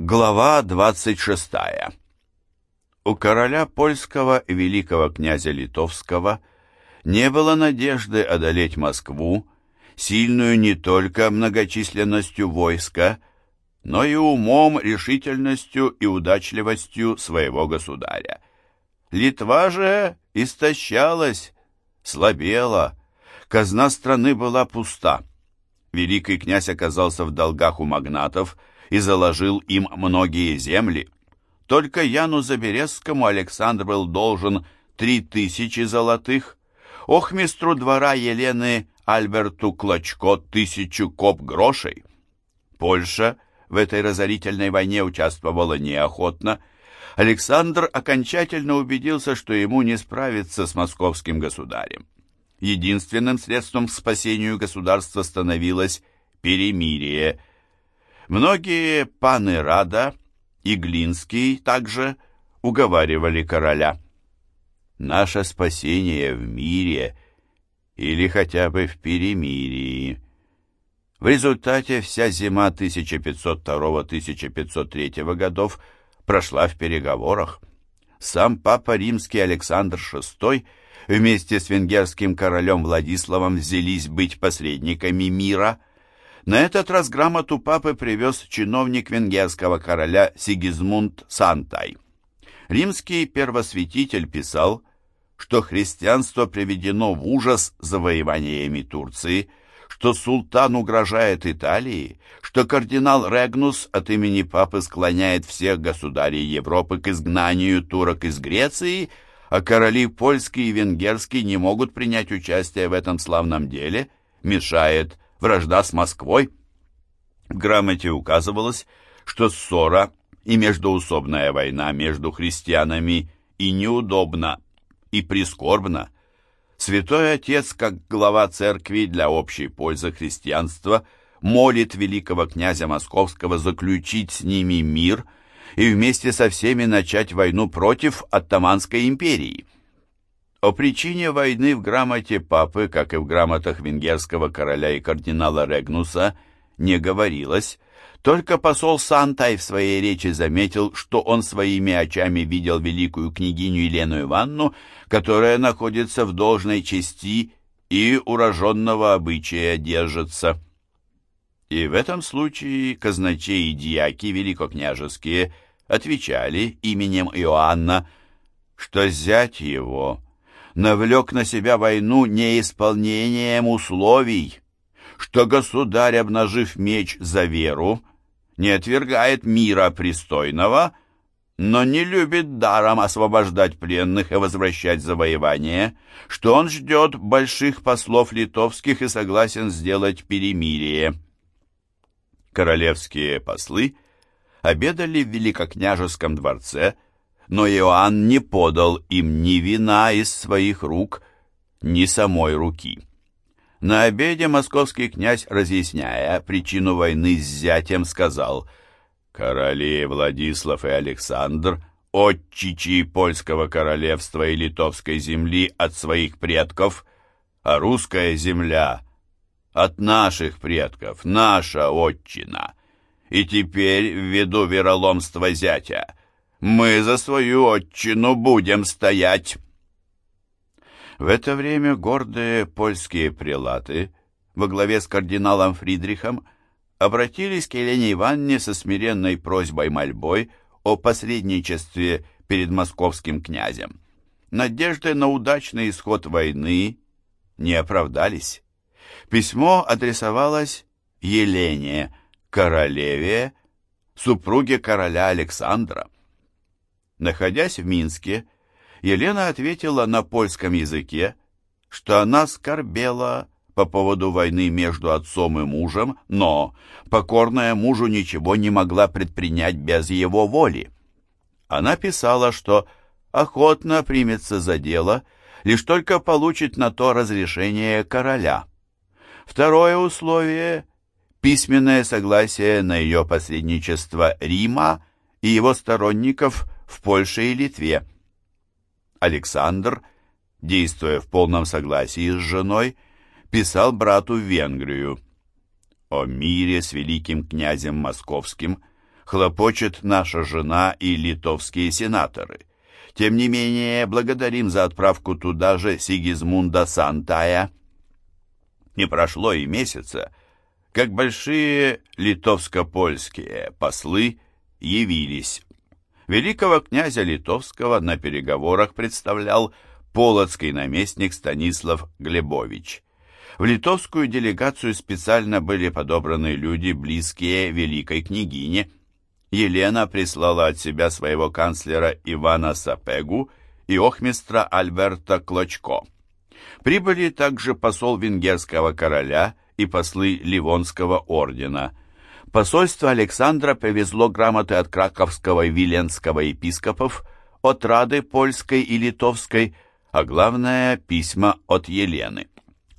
Глава 26. У короля польского великого князя литовского не было надежды одолеть Москву, сильную не только многочисленностью войска, но и умом, решительностью и удачливостью своего государя. Литва же истощалась, слабела, казна страны была пуста. Великий князь оказался в долгах у магнатов – и заложил им многие земли. Только Яну Заберезскому Александр был должен три тысячи золотых, охмистру двора Елены Альберту Клочко тысячу коп грошей. Польша в этой разорительной войне участвовала неохотно. Александр окончательно убедился, что ему не справиться с московским государем. Единственным средством к спасению государства становилось перемирие – Многие паны Рада и Глинский также уговаривали короля. Наше спасение в мире или хотя бы в перемирии. В результате вся зима 1502-1503 годов прошла в переговорах. Сам папа римский Александр VI вместе с венгерским королем Владиславом взялись быть посредниками мира – на этот раз грамоту папы привез чиновник венгерского короля Сигизмунд Сантай. Римский первосвятитель писал, что христианство приведено в ужас завоеваниями Турции, что султан угрожает Италии, что кардинал Регнус от имени папы склоняет всех государей Европы к изгнанию турок из Греции, а короли польский и венгерский не могут принять участие в этом славном деле, мешает вражда с Москвой. В грамоте указывалось, что ссора и междоусобная война между христианами и неудобна, и прискорбна. Святой Отец, как глава церкви для общей пользы христианства, молит великого князя Московского заключить с ними мир и вместе со всеми начать войну против Оттоманской империи. О причине войны в грамоте папы, как и в грамотах венгерского короля и кардинала Регнуса, не говорилось, только посол Сантай в своей речи заметил, что он своими очами видел великую княгиню Елену Ивановну, которая находится в должной чести и уроженного обычая держится. И в этом случае казначей и дьяки великокняжеские отвечали именем Иоанна, что зять его — навлек на себя войну неисполнением условий, что государь, обнажив меч за веру, не отвергает мира пристойного, но не любит даром освобождать пленных и возвращать завоевание, что он ждет больших послов литовских и согласен сделать перемирие. Королевские послы обедали в Великокняжеском дворце, но Иоанн не подал им ни вина из своих рук, ни самой руки. На обеде московский князь, разъясняя причину войны с зятем, сказал «Короли Владислав и Александр, отчичи польского королевства и литовской земли от своих предков, а русская земля от наших предков, наша отчина. И теперь, ввиду вероломства зятя, мы за свою отчину будем стоять!» В это время гордые польские прелаты во главе с кардиналом Фридрихом обратились к Елене Ивановне со смиренной просьбой-мольбой о посредничестве перед московским князем. Надежды на удачный исход войны не оправдались. Письмо адресовалось Елене, королеве, супруге короля Александра. Находясь в Минске, Елена ответила на польском языке, что она скорбела по поводу войны между отцом и мужем, но покорная мужу ничего не могла предпринять без его воли. Она писала, что охотно примется за дело, лишь только получит на то разрешение короля. Второе условие – письменное согласие на ее посредничество Рима и его сторонников – в Польше и Литве. Александр, действуя в полном согласии с женой, писал брату в Венгрию. О мире с великим князем московским хлопочет наша жена и литовские сенаторы. Тем не менее, благодарим за отправку туда же Сигизмунда Сантая. Не прошло и месяца, как большие литовско-польские послы явились. Великого князя Литовского на переговорах представлял полоцкий наместник Станислав Глебович. В литовскую делегацию специально были подобраны люди, близкие великой княгине. Елена прислала от себя своего канцлера Ивана Сапегу и охмистра Альберта Клочко. Прибыли также посол венгерского короля и послы Ливонского ордена. Посольство Александра повезло грамоты от краковского и виленского епископов, от Рады польской и литовской, а главное письма от Елены.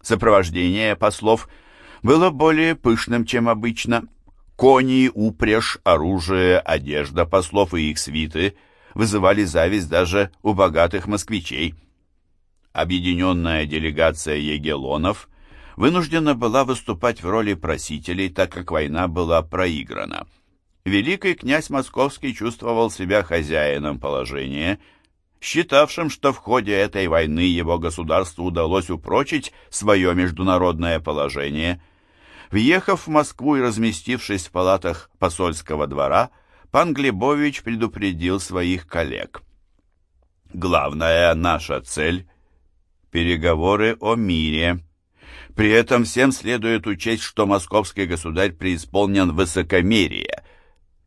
Сопровождение послов было более пышным, чем обычно. Кони, упряжь, оружие, одежда послов и их свиты вызывали зависть даже у богатых москвичей. Объединенная делегация егелонов – вынуждена была выступать в роли просителей, так как война была проиграна. Великий князь Московский чувствовал себя хозяином положения, считавшим, что в ходе этой войны его государству удалось упрочить свое международное положение. Въехав в Москву и разместившись в палатах посольского двора, пан Глебович предупредил своих коллег. «Главная наша цель – переговоры о мире», при этом всем следует учесть, что московский государь преисполнен высокомерия,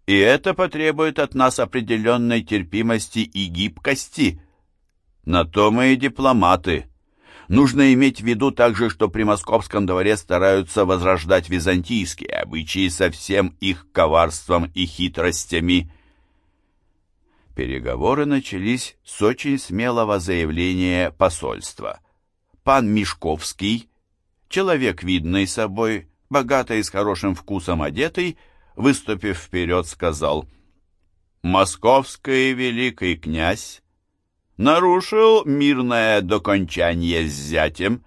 и это потребует от нас определенной терпимости и гибкости. На то мы и дипломаты. Нужно иметь в виду также, что при московском дворе стараются возрождать византийские обычаи со всем их коварством и хитростями. Переговоры начались с очень смелого заявления посольства. Пан Мишковский Человек, видный собой, богатый и с хорошим вкусом одетый, выступив вперед, сказал «Московский великий князь нарушил мирное докончание с зятем,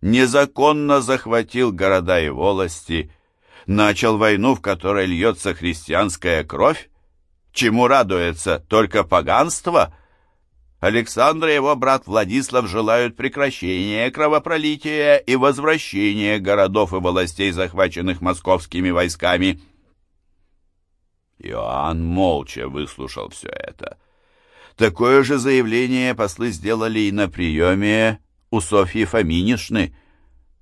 незаконно захватил города и волости, начал войну, в которой льется христианская кровь, чему радуется? Только поганство — Александр и его брат Владислав желают прекращения кровопролития и возвращения городов и властей, захваченных московскими войсками. Иоанн молча выслушал все это. Такое же заявление послы сделали и на приеме у Софьи Фоминишны.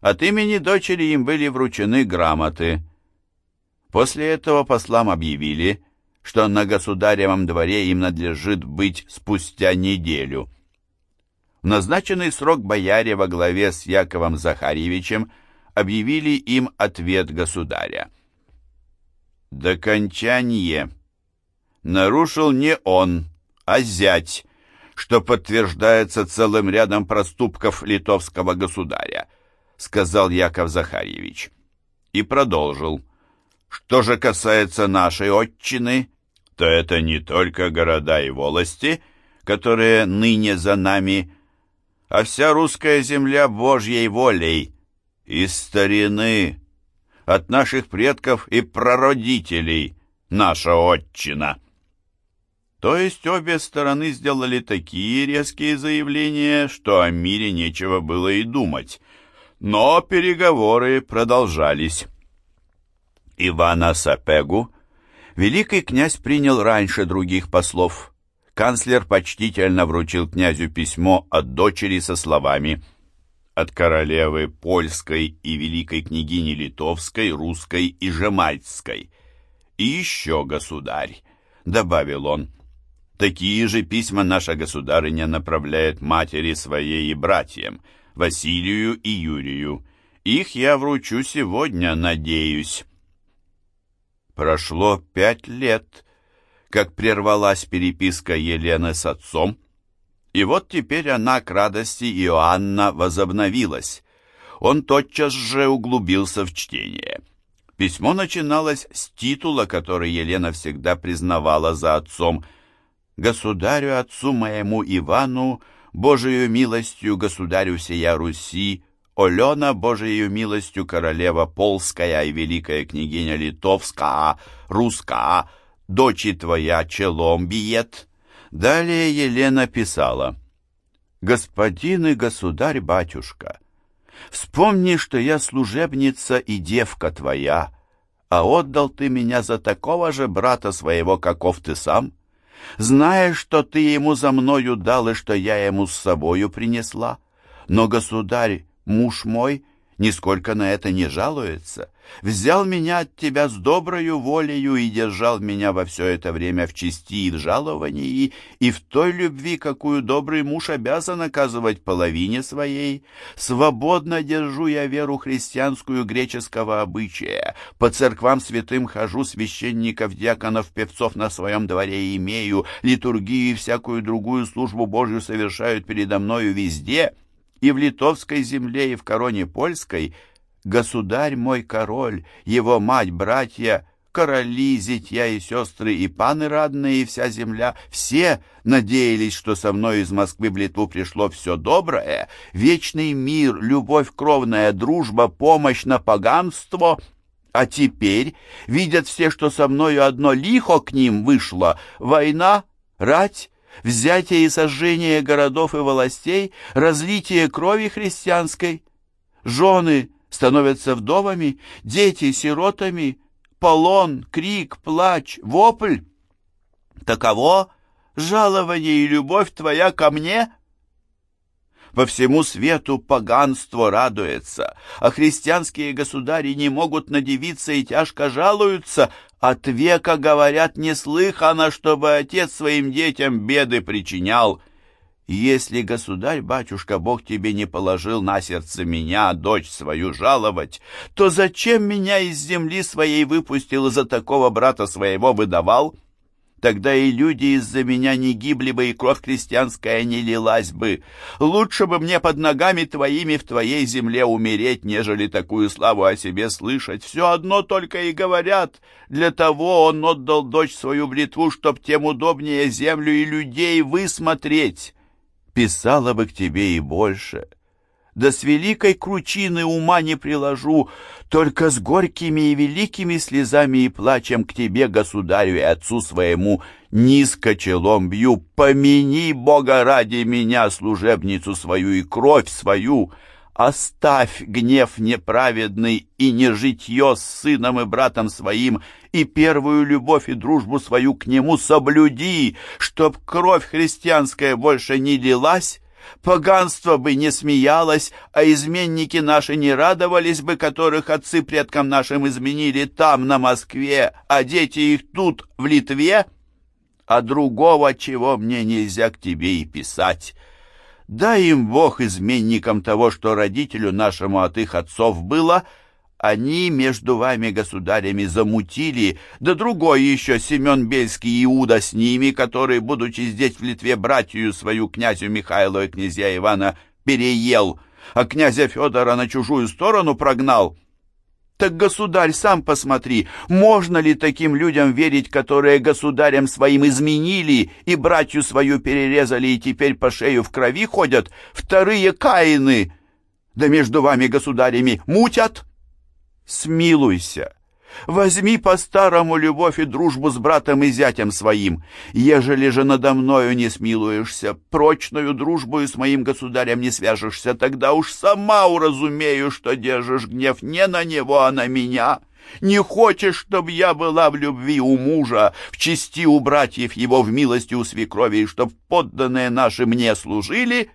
От имени дочери им были вручены грамоты. После этого послам объявили, что на государевом дворе им надлежит быть спустя неделю. В назначенный срок бояре во главе с Яковом Захарьевичем объявили им ответ государя. «Докончание нарушил не он, а зять, что подтверждается целым рядом проступков литовского государя», сказал Яков Захарьевич. И продолжил. «Что же касается нашей отчины, то это не только города и волости, которые ныне за нами, а вся русская земля Божьей волей, из старины, от наших предков и прародителей, наша отчина. То есть обе стороны сделали такие резкие заявления, что о мире нечего было и думать. Но переговоры продолжались. Ивана Сапегу Великий князь принял раньше других послов. Канцлер почтительно вручил князю письмо от дочери со словами «От королевы польской и великой княгини литовской, русской и жемальской». «И еще, государь», — добавил он, — «такие же письма наша государыня направляет матери своей и братьям, Василию и Юрию. Их я вручу сегодня, надеюсь». Прошло пять лет, как прервалась переписка Елены с отцом, и вот теперь она к радости Иоанна возобновилась. Он тотчас же углубился в чтение. Письмо начиналось с титула, который Елена всегда признавала за отцом «Государю отцу моему Ивану, Божию милостью государю сия Руси, Олена, Божией милостью королева Полская и великая княгиня Литовская, Русская, дочи твоя челом биет». Далее Елена писала, «Господин и государь-батюшка, вспомни, что я служебница и девка твоя, а отдал ты меня за такого же брата своего, каков ты сам, зная, что ты ему за мною дал и что я ему с собою принесла. Но государь, муж мой, нисколько на это не жалуется, взял меня от тебя с доброю волею и держал меня во все это время в чести и в жаловании, и в той любви, какую добрый муж обязан оказывать половине своей. Свободно держу я веру христианскую греческого обычая, по церквам святым хожу, священников, диаконов, певцов на своем дворе имею, литургию и всякую другую службу Божью совершают передо мною везде, и в литовской земле, и в короне польской — Государь мой король, его мать, братья, короли, зятья и сестры, и паны радные, и вся земля, все надеялись, что со мной из Москвы в Литву пришло все доброе, вечный мир, любовь кровная, дружба, помощь на поганство. А теперь видят все, что со мною одно лихо к ним вышло, война, рать, взятие и сожжение городов и властей, разлитие крови христианской, жены, становятся вдовами, дети сиротами, полон, крик, плач, вопль. Таково жалование и любовь твоя ко мне? По всему свету поганство радуется, а христианские государи не могут надевиться и тяжко жалуются, от века, говорят, неслыхано, чтобы отец своим детям беды причинял. Если, государь-батюшка, Бог тебе не положил на сердце меня, дочь свою, жаловать, то зачем меня из земли своей выпустил и за такого брата своего выдавал? Тогда и люди из-за меня не гибли бы, и кровь крестьянская не лилась бы. Лучше бы мне под ногами твоими в твоей земле умереть, нежели такую славу о себе слышать. Все одно только и говорят. Для того он отдал дочь свою в Литву, чтоб тем удобнее землю и людей высмотреть» писала бы к тебе и больше. Да с великой кручины ума не приложу, только с горькими и великими слезами и плачем к тебе, государю и отцу своему, низко челом бью. Помяни, Бога ради меня, служебницу свою и кровь свою, Оставь гнев неправедный и не житье с сыном и братом своим, и первую любовь и дружбу свою к нему соблюди, чтоб кровь христианская больше не лилась, поганство бы не смеялось, а изменники наши не радовались бы, которых отцы предкам нашим изменили там, на Москве, а дети их тут, в Литве, а другого, чего мне нельзя к тебе и писать». Дай им Бог изменникам того, что родителю нашему от их отцов было, они между вами, государями, замутили, да другой еще Семен Бельский Иуда с ними, который, будучи здесь в Литве братью свою князю Михаилу и князья Ивана, переел, а князя Федора на чужую сторону прогнал, так, государь, сам посмотри, можно ли таким людям верить, которые государям своим изменили и братью свою перерезали и теперь по шею в крови ходят? Вторые каины! Да между вами, государями, мутят? Смилуйся, Возьми по-старому любовь и дружбу с братом и зятем своим. Ежели же надо мною не смилуешься, прочную дружбу и с моим государем не свяжешься, тогда уж сама уразумею, что держишь гнев не на него, а на меня. Не хочешь, чтобы я была в любви у мужа, в чести у братьев его, в милости у свекрови, и чтоб подданные наши мне служили?»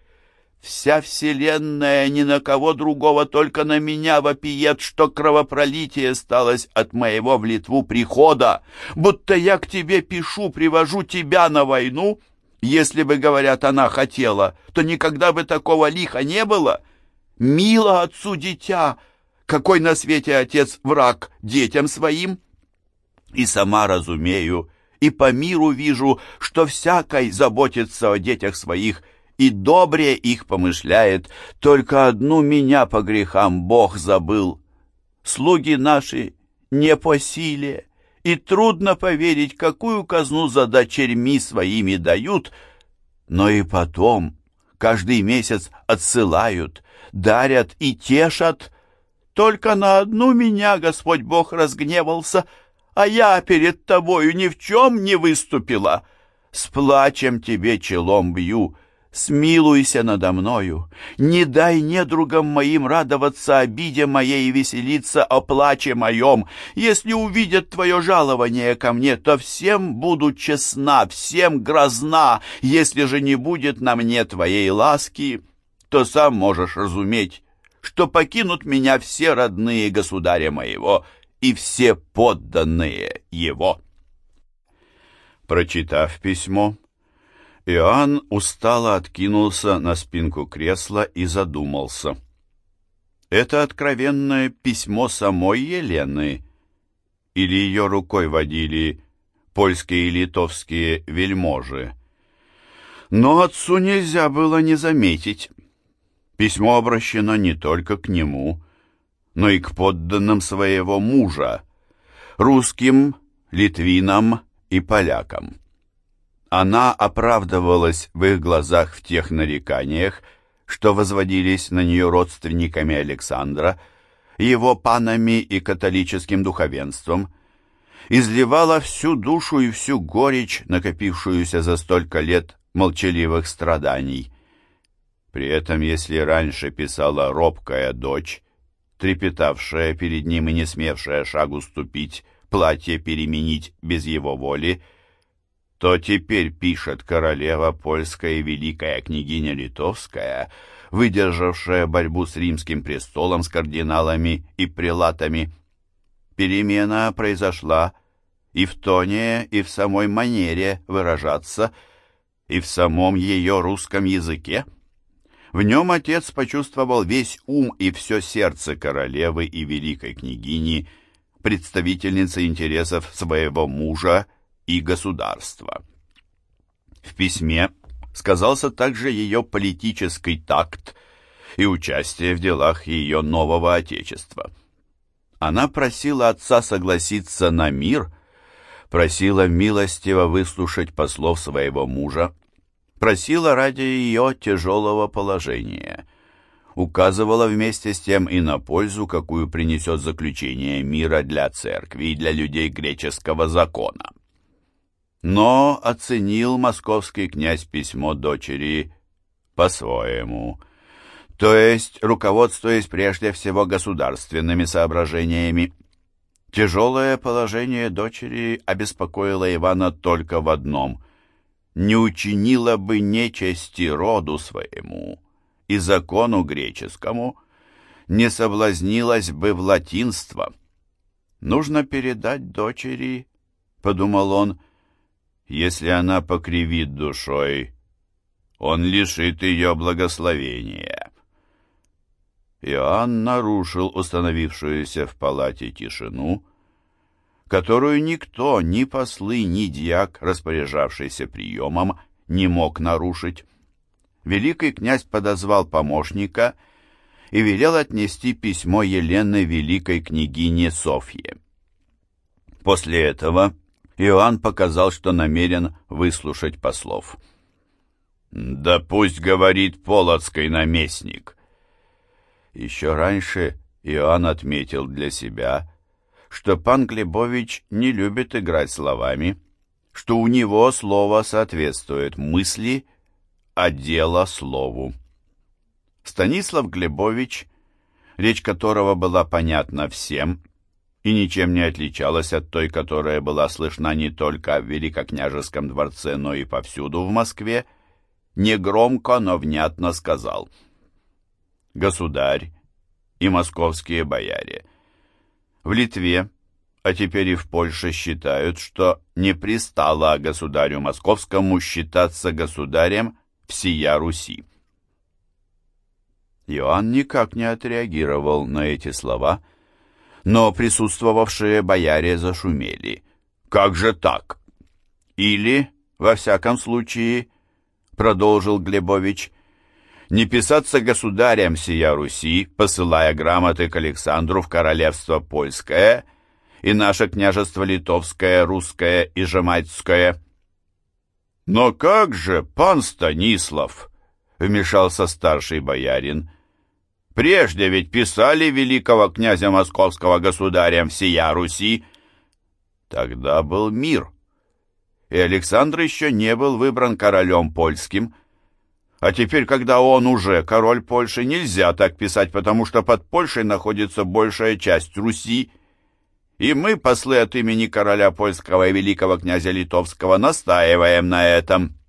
Вся вселенная ни на кого другого, только на меня вопиет, что кровопролитие сталось от моего в Литву прихода, будто я к тебе пишу, привожу тебя на войну. Если бы, говорят, она хотела, то никогда бы такого лиха не было. Мило отцу дитя, какой на свете отец враг детям своим. И сама разумею, и по миру вижу, что всякой заботится о детях своих – и добре их помышляет, только одну меня по грехам Бог забыл. Слуги наши не по силе, и трудно поверить, какую казну за дочерьми своими дают, но и потом каждый месяц отсылают, дарят и тешат. Только на одну меня Господь Бог разгневался, а я перед тобою ни в чем не выступила. С плачем тебе челом бью, смилуйся надо мною, не дай недругам моим радоваться обиде моей и веселиться о плаче моем. Если увидят твое жалование ко мне, то всем буду честна, всем грозна. Если же не будет на мне твоей ласки, то сам можешь разуметь, что покинут меня все родные государя моего и все подданные его». Прочитав письмо, Иоанн устало откинулся на спинку кресла и задумался. Это откровенное письмо самой Елены или ее рукой водили польские и литовские вельможи? Но отцу нельзя было не заметить. Письмо обращено не только к нему, но и к подданным своего мужа, русским, литвинам и полякам. Она оправдывалась в их глазах в тех нареканиях, что возводились на нее родственниками Александра, его панами и католическим духовенством, изливала всю душу и всю горечь, накопившуюся за столько лет молчаливых страданий. При этом, если раньше писала робкая дочь, трепетавшая перед ним и не смевшая шагу ступить, платье переменить без его воли, то теперь пишет королева польская и великая княгиня литовская, выдержавшая борьбу с римским престолом, с кардиналами и прелатами. Перемена произошла и в тоне, и в самой манере выражаться, и в самом ее русском языке. В нем отец почувствовал весь ум и все сердце королевы и великой княгини, представительницы интересов своего мужа и государства. В письме сказался также ее политический такт и участие в делах ее нового отечества. Она просила отца согласиться на мир, просила милостиво выслушать послов своего мужа, просила ради ее тяжелого положения, указывала вместе с тем и на пользу, какую принесет заключение мира для церкви и для людей греческого закона. Но оценил московский князь письмо дочери по-своему, то есть руководствуясь прежде всего государственными соображениями. Тяжелое положение дочери обеспокоило Ивана только в одном – не учинила бы нечести роду своему и закону греческому, не соблазнилась бы в латинство. Нужно передать дочери, — подумал он, — если она покривит душой, он лишит ее благословения. Иоанн нарушил установившуюся в палате тишину, которую никто, ни послы, ни дьяк, распоряжавшийся приемом, не мог нарушить. Великий князь подозвал помощника и велел отнести письмо Елены великой княгине Софье. После этого Иоанн показал, что намерен выслушать послов. «Да пусть говорит полоцкий наместник». Еще раньше Иоанн отметил для себя, что пан Глебович не любит играть словами, что у него слово соответствует мысли, а дело слову. Станислав Глебович, речь которого была понятна всем, и ничем не отличалась от той, которая была слышна не только в Великокняжеском дворце, но и повсюду в Москве, негромко, но внятно сказал «Государь и московские бояре, в Литве, а теперь и в Польше считают, что не пристало государю московскому считаться государем всея Руси». Иоанн никак не отреагировал на эти слова, но присутствовавшие бояре зашумели. «Как же так?» «Или, во всяком случае, — продолжил Глебович, — не писаться государям сия Руси, посылая грамоты к Александру в королевство польское и наше княжество литовское, русское и жемайцкое». «Но как же, пан Станислав?» — вмешался старший боярин — Прежде ведь писали великого князя московского государем всея Руси. Тогда был мир, и Александр еще не был выбран королем польским. А теперь, когда он уже король Польши, нельзя так писать, потому что под Польшей находится большая часть Руси, и мы, послы от имени короля польского и великого князя Литовского, настаиваем на этом.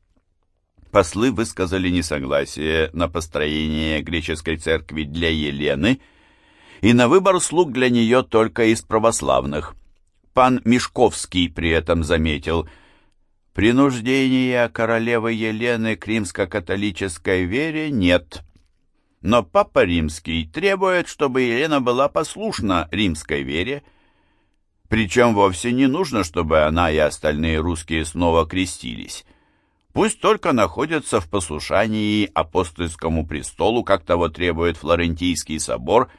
Послы высказали несогласие на построение греческой церкви для Елены и на выбор слуг для нее только из православных. Пан Мешковский при этом заметил, «Принуждения королевы Елены к римско-католической вере нет». Но Папа Римский требует, чтобы Елена была послушна римской вере, причем вовсе не нужно, чтобы она и остальные русские снова крестились. Пусть только находятся в послушании апостольскому престолу, как того требует Флорентийский собор,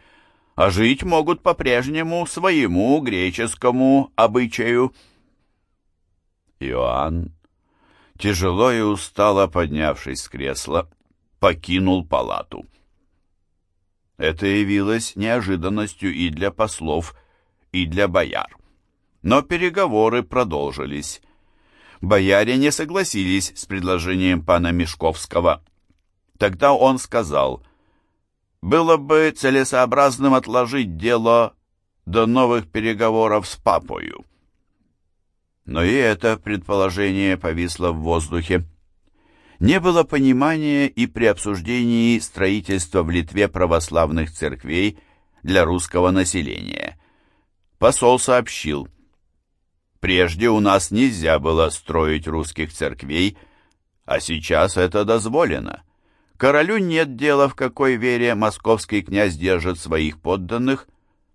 а жить могут по-прежнему своему греческому обычаю. Иоанн, тяжело и устало поднявшись с кресла, покинул палату. Это явилось неожиданностью и для послов, и для бояр. Но переговоры продолжились. Бояре не согласились с предложением пана Мешковского. Тогда он сказал, «Было бы целесообразным отложить дело до новых переговоров с папою». Но и это предположение повисло в воздухе. Не было понимания и при обсуждении строительства в Литве православных церквей для русского населения. Посол сообщил, Прежде у нас нельзя было строить русских церквей, а сейчас это дозволено. Королю нет дела, в какой вере московский князь держит своих подданных,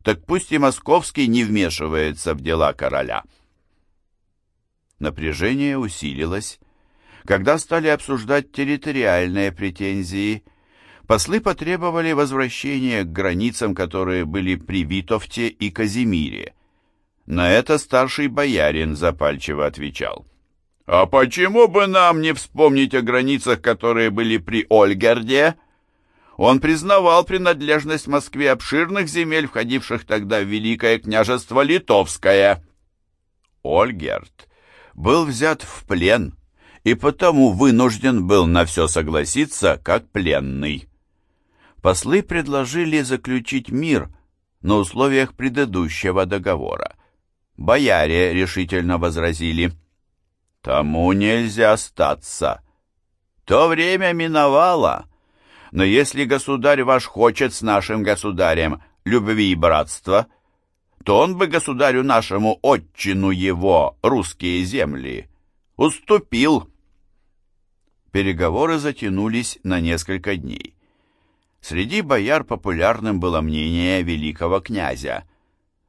так пусть и московский не вмешивается в дела короля. Напряжение усилилось, когда стали обсуждать территориальные претензии. Послы потребовали возвращения к границам, которые были при Витовте и Казимире. На это старший боярин запальчиво отвечал. «А почему бы нам не вспомнить о границах, которые были при Ольгерде?» Он признавал принадлежность Москве обширных земель, входивших тогда в Великое княжество Литовское. Ольгерд был взят в плен и потому вынужден был на все согласиться, как пленный. Послы предложили заключить мир на условиях предыдущего договора. Бояре решительно возразили. «Тому нельзя остаться. То время миновало. Но если государь ваш хочет с нашим государем любви и братства, то он бы государю нашему отчину его, русские земли, уступил». Переговоры затянулись на несколько дней. Среди бояр популярным было мнение великого князя –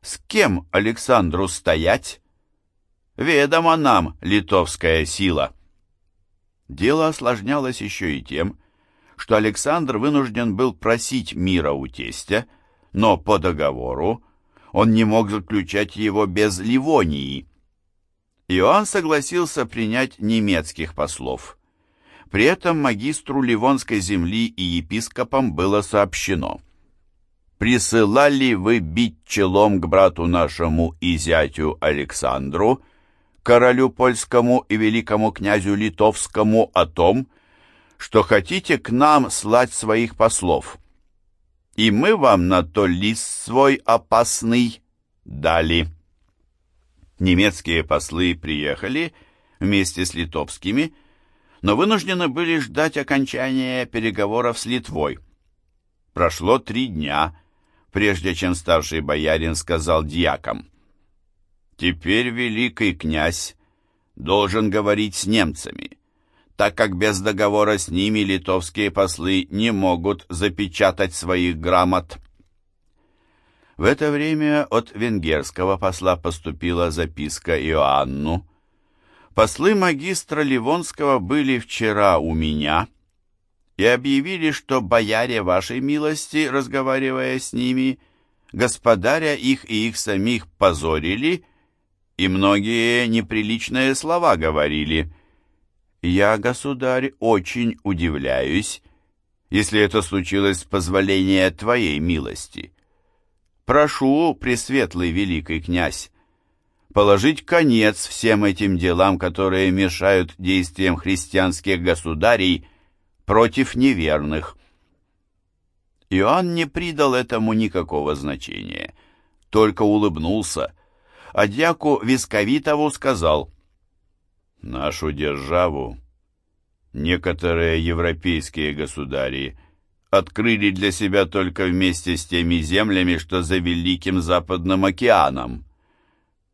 с кем Александру стоять? Ведомо нам литовская сила. Дело осложнялось еще и тем, что Александр вынужден был просить мира у тестя, но по договору он не мог заключать его без Ливонии. Иоанн согласился принять немецких послов. При этом магистру Ливонской земли и епископам было сообщено – присылали вы бить челом к брату нашему и зятю Александру, королю польскому и великому князю литовскому о том, что хотите к нам слать своих послов. И мы вам на то лист свой опасный дали. Немецкие послы приехали вместе с литовскими, но вынуждены были ждать окончания переговоров с Литвой. Прошло три дня, прежде чем старший боярин сказал дьякам. «Теперь великий князь должен говорить с немцами, так как без договора с ними литовские послы не могут запечатать своих грамот». В это время от венгерского посла поступила записка Иоанну. «Послы магистра Ливонского были вчера у меня» и объявили, что бояре вашей милости, разговаривая с ними, господаря их и их самих позорили, и многие неприличные слова говорили. Я, государь, очень удивляюсь, если это случилось с позволения твоей милости. Прошу, пресветлый великий князь, положить конец всем этим делам, которые мешают действиям христианских государей против неверных. Иоанн не придал этому никакого значения, только улыбнулся, а дьяку Висковитову сказал, «Нашу державу некоторые европейские государи открыли для себя только вместе с теми землями, что за Великим Западным океаном.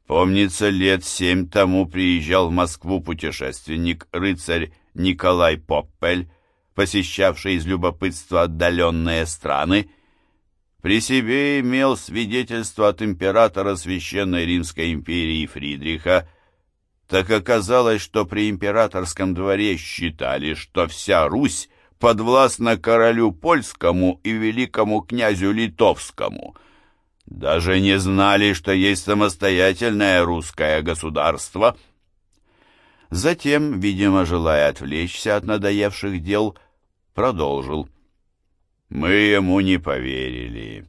Помнится, лет семь тому приезжал в Москву путешественник, рыцарь Николай Поппель, посещавший из любопытства отдаленные страны, при себе имел свидетельство от императора Священной Римской империи Фридриха, так оказалось, что при императорском дворе считали, что вся Русь подвластна королю польскому и великому князю литовскому. Даже не знали, что есть самостоятельное русское государство. Затем, видимо, желая отвлечься от надоевших дел, продолжил. Мы ему не поверили.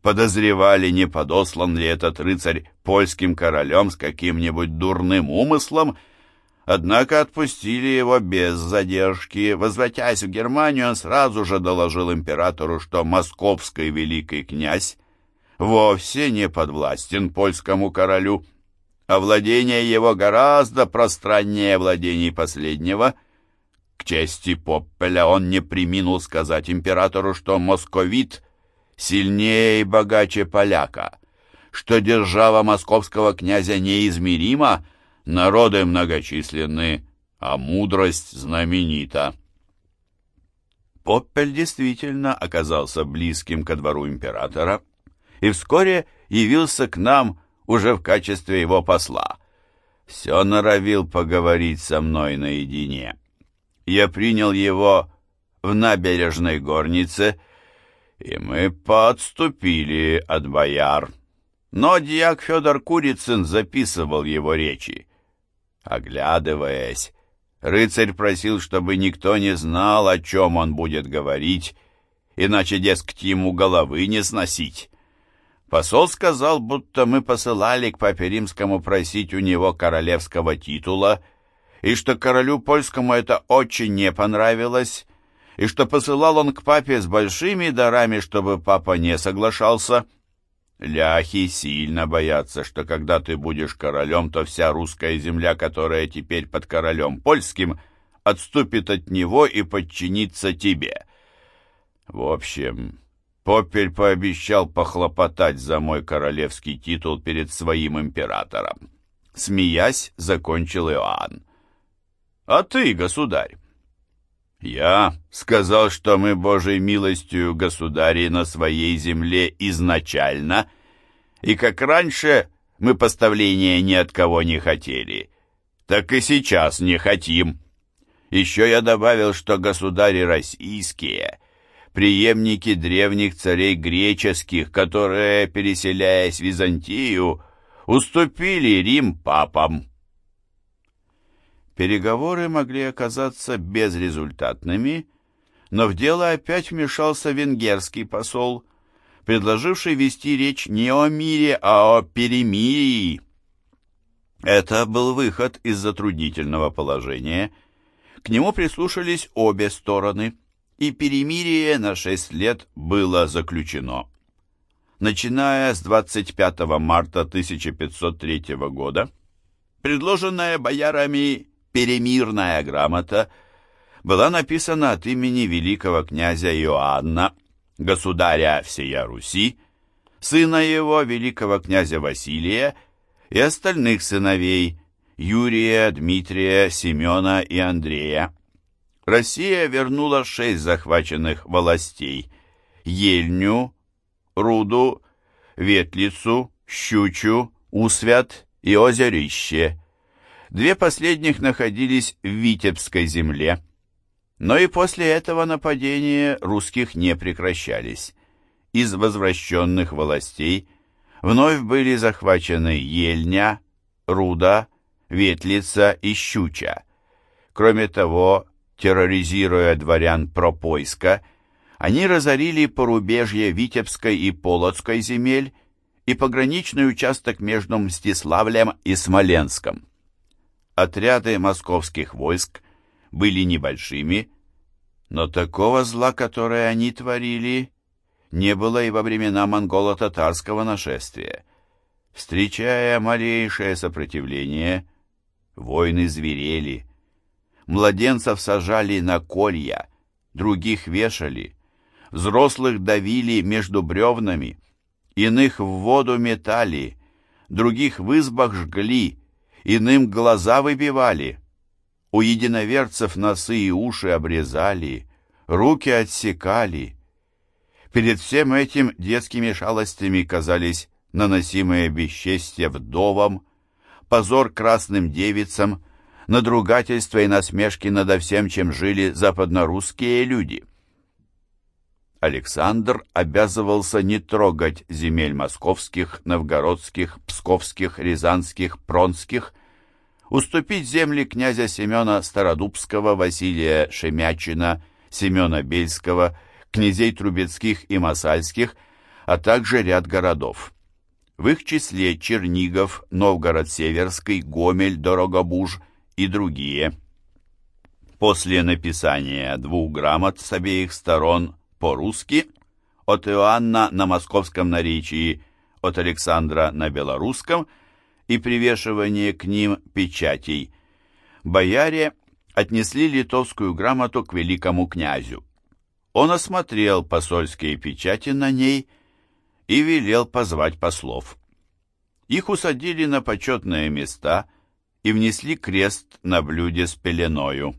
Подозревали, не подослан ли этот рыцарь польским королем с каким-нибудь дурным умыслом, однако отпустили его без задержки. Возвратясь в Германию, он сразу же доложил императору, что московский великий князь вовсе не подвластен польскому королю, а владение его гораздо пространнее владений последнего — к чести Поппеля он не приминул сказать императору, что московит сильнее и богаче поляка, что держава московского князя неизмерима, народы многочисленны, а мудрость знаменита. Поппель действительно оказался близким ко двору императора и вскоре явился к нам уже в качестве его посла. Все норовил поговорить со мной наедине я принял его в набережной горнице, и мы подступили от бояр. Но дьяк Федор Курицын записывал его речи. Оглядываясь, рыцарь просил, чтобы никто не знал, о чем он будет говорить, иначе, дескать, ему головы не сносить. Посол сказал, будто мы посылали к папе римскому просить у него королевского титула — и что королю польскому это очень не понравилось, и что посылал он к папе с большими дарами, чтобы папа не соглашался. Ляхи сильно боятся, что когда ты будешь королем, то вся русская земля, которая теперь под королем польским, отступит от него и подчинится тебе. В общем, Попель пообещал похлопотать за мой королевский титул перед своим императором. Смеясь, закончил Иоанн. А ты, государь? Я сказал, что мы Божьей милостью государи на своей земле изначально, и как раньше мы поставления ни от кого не хотели, так и сейчас не хотим. Еще я добавил, что государи российские — преемники древних царей греческих, которые, переселяясь в Византию, уступили Рим папам. Переговоры могли оказаться безрезультатными, но в дело опять вмешался венгерский посол, предложивший вести речь не о мире, а о перемирии. Это был выход из затруднительного положения. К нему прислушались обе стороны, и перемирие на шесть лет было заключено. Начиная с 25 марта 1503 года, предложенное боярами перемирная грамота была написана от имени великого князя Иоанна, государя всея Руси, сына его, великого князя Василия, и остальных сыновей Юрия, Дмитрия, Семена и Андрея. Россия вернула шесть захваченных властей – Ельню, Руду, Ветлицу, Щучу, Усвят и Озерище – Две последних находились в Витебской земле, но и после этого нападения русских не прекращались. Из возвращенных властей вновь были захвачены Ельня, Руда, Ветлица и Щуча. Кроме того, терроризируя дворян Пропойска, они разорили порубежье Витебской и Полоцкой земель и пограничный участок между Мстиславлем и Смоленском. Отряды московских войск были небольшими, но такого зла, которое они творили, не было и во времена монголо-татарского нашествия. Встречая малейшее сопротивление, войны зверели. Младенцев сажали на колья, других вешали, взрослых давили между бревнами, иных в воду метали, других в избах жгли, иным глаза выбивали. У единоверцев носы и уши обрезали, руки отсекали. Перед всем этим детскими шалостями казались наносимые бесчестья вдовам, позор красным девицам, надругательство и насмешки надо всем, чем жили западнорусские люди. Александр обязывался не трогать земель московских, новгородских, псковских, рязанских, пронских, уступить земли князя Семена Стародубского, Василия Шемячина, Семена Бельского, князей Трубецких и Масальских, а также ряд городов. В их числе Чернигов, Новгород-Северский, Гомель, Дорогобуж и другие. После написания двух грамот с обеих сторон по-русски от Иоанна на московском наречии, от Александра на белорусском – и привешивание к ним печатей, бояре отнесли литовскую грамоту к великому князю. Он осмотрел посольские печати на ней и велел позвать послов. Их усадили на почетные места и внесли крест на блюде с пеленою.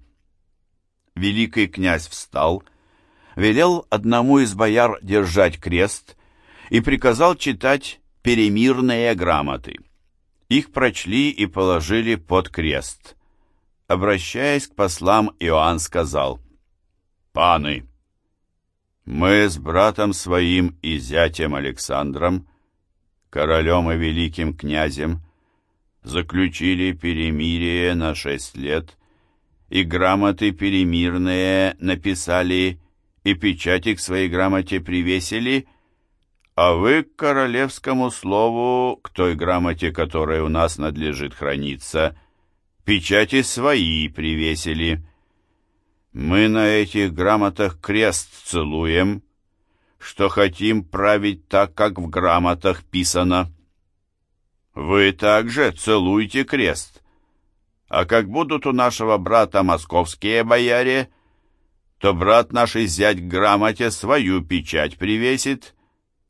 Великий князь встал, велел одному из бояр держать крест и приказал читать перемирные грамоты. Их прочли и положили под крест. Обращаясь к послам, Иоанн сказал, «Паны, мы с братом своим и зятем Александром, королем и великим князем, заключили перемирие на шесть лет, и грамоты перемирные написали, и печати к своей грамоте привесили, а вы к королевскому слову, к той грамоте, которая у нас надлежит храниться, печати свои привесили. Мы на этих грамотах крест целуем, что хотим править так, как в грамотах писано. Вы также целуйте крест. А как будут у нашего брата московские бояре, то брат наш зять к грамоте свою печать привесит,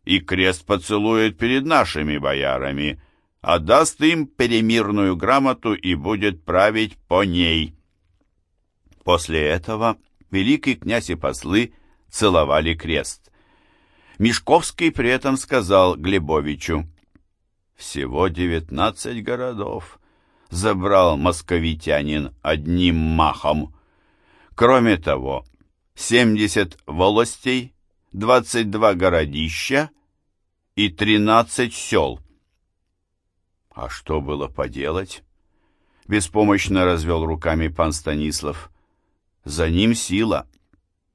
и крест поцелует перед нашими боярами, а даст им перемирную грамоту и будет править по ней». После этого великий князь и послы целовали крест. Мешковский при этом сказал Глебовичу, «Всего девятнадцать городов забрал московитянин одним махом. Кроме того, семьдесят волостей 22 городища и 13 сел. А что было поделать? Беспомощно развел руками пан Станислав. За ним сила.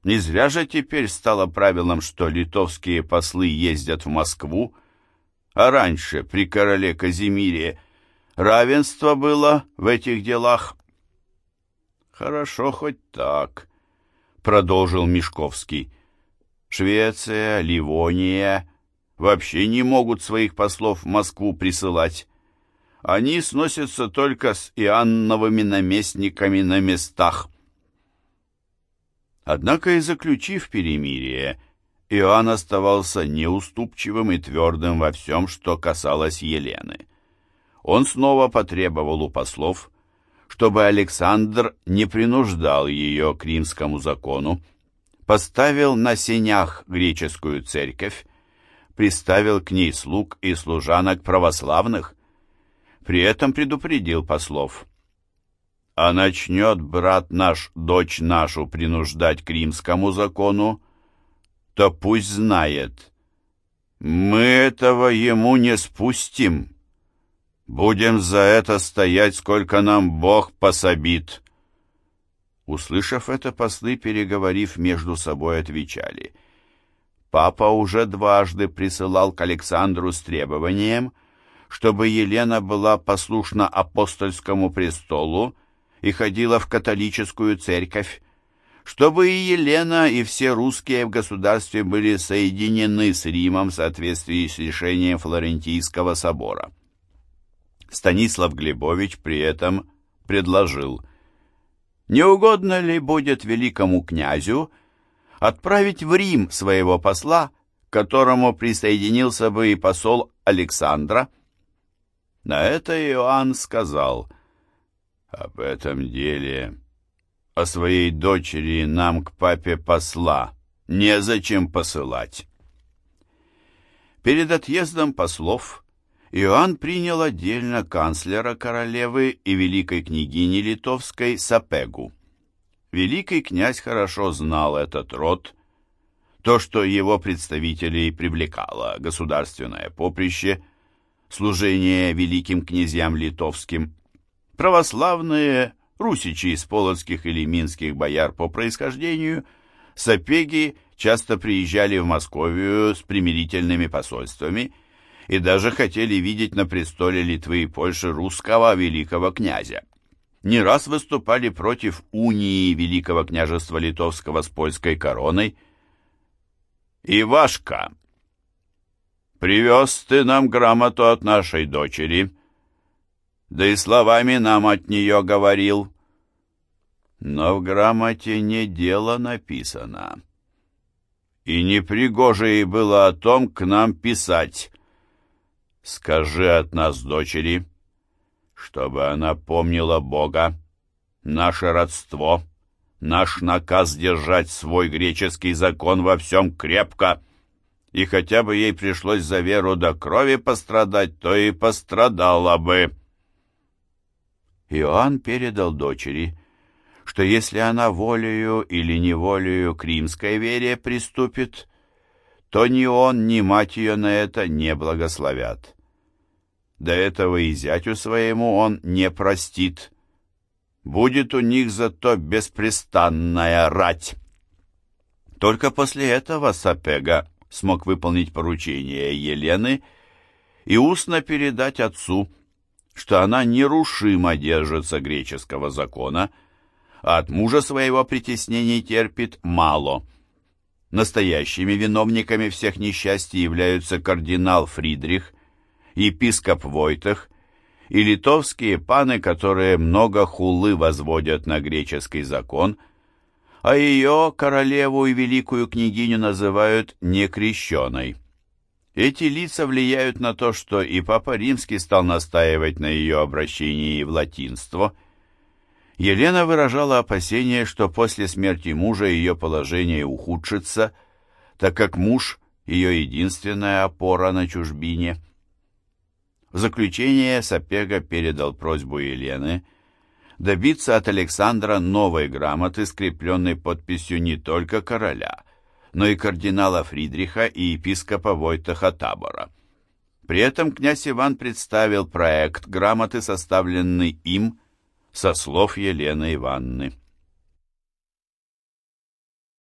Не зря же теперь стало правилом, что литовские послы ездят в Москву, а раньше, при короле Казимире, равенство было в этих делах. Хорошо хоть так, продолжил Мешковский. Швеция, Ливония вообще не могут своих послов в Москву присылать. Они сносятся только с Иоанновыми наместниками на местах. Однако и заключив перемирие, Иоанн оставался неуступчивым и твердым во всем, что касалось Елены. Он снова потребовал у послов, чтобы Александр не принуждал ее к римскому закону, поставил на сенях греческую церковь, приставил к ней слуг и служанок православных, при этом предупредил послов. «А начнет брат наш дочь нашу принуждать к римскому закону, то пусть знает, мы этого ему не спустим. Будем за это стоять, сколько нам Бог пособит». Услышав это, послы, переговорив между собой, отвечали. Папа уже дважды присылал к Александру с требованием, чтобы Елена была послушна апостольскому престолу и ходила в католическую церковь, чтобы и Елена, и все русские в государстве были соединены с Римом в соответствии с решением Флорентийского собора. Станислав Глебович при этом предложил, не угодно ли будет великому князю отправить в Рим своего посла, к которому присоединился бы и посол Александра? На это Иоанн сказал, «Об этом деле о своей дочери нам к папе посла незачем посылать. Перед отъездом послов Иоанн принял отдельно канцлера королевы и великой княгини литовской Сапегу. Великий князь хорошо знал этот род, то, что его представителей привлекало государственное поприще, служение великим князьям литовским, православные русичи из полоцких или минских бояр по происхождению, сапеги часто приезжали в Московию с примирительными посольствами и даже хотели видеть на престоле Литвы и Польши русского великого князя. Не раз выступали против унии Великого княжества Литовского с польской короной. «Ивашка, привез ты нам грамоту от нашей дочери», да и словами нам от нее говорил. Но в грамоте не дело написано. И не пригоже ей было о том к нам писать. Скажи от нас, дочери, чтобы она помнила Бога, наше родство, наш наказ держать свой греческий закон во всем крепко, и хотя бы ей пришлось за веру до крови пострадать, то и пострадала бы». Иоанн передал дочери, что если она волею или неволею к римской вере приступит, то ни он, ни мать ее на это не благословят. До этого и зятю своему он не простит. Будет у них зато беспрестанная рать. Только после этого Сапега смог выполнить поручение Елены и устно передать отцу, что она нерушимо держится греческого закона, а от мужа своего притеснений терпит мало. Настоящими виновниками всех несчастий являются кардинал Фридрих, епископ Войтах и литовские паны, которые много хулы возводят на греческий закон, а ее, королеву и великую княгиню, называют некрещеной. Эти лица влияют на то, что и Папа Римский стал настаивать на ее обращении в латинство. Елена выражала опасение, что после смерти мужа ее положение ухудшится, так как муж – ее единственная опора на чужбине. В заключение Сапега передал просьбу Елены добиться от Александра новой грамоты, скрепленной подписью не только короля – но и кардинала Фридриха и епископа Войтаха Табора. При этом князь Иван представил проект грамоты, составленный им со слов Елены Ивановны.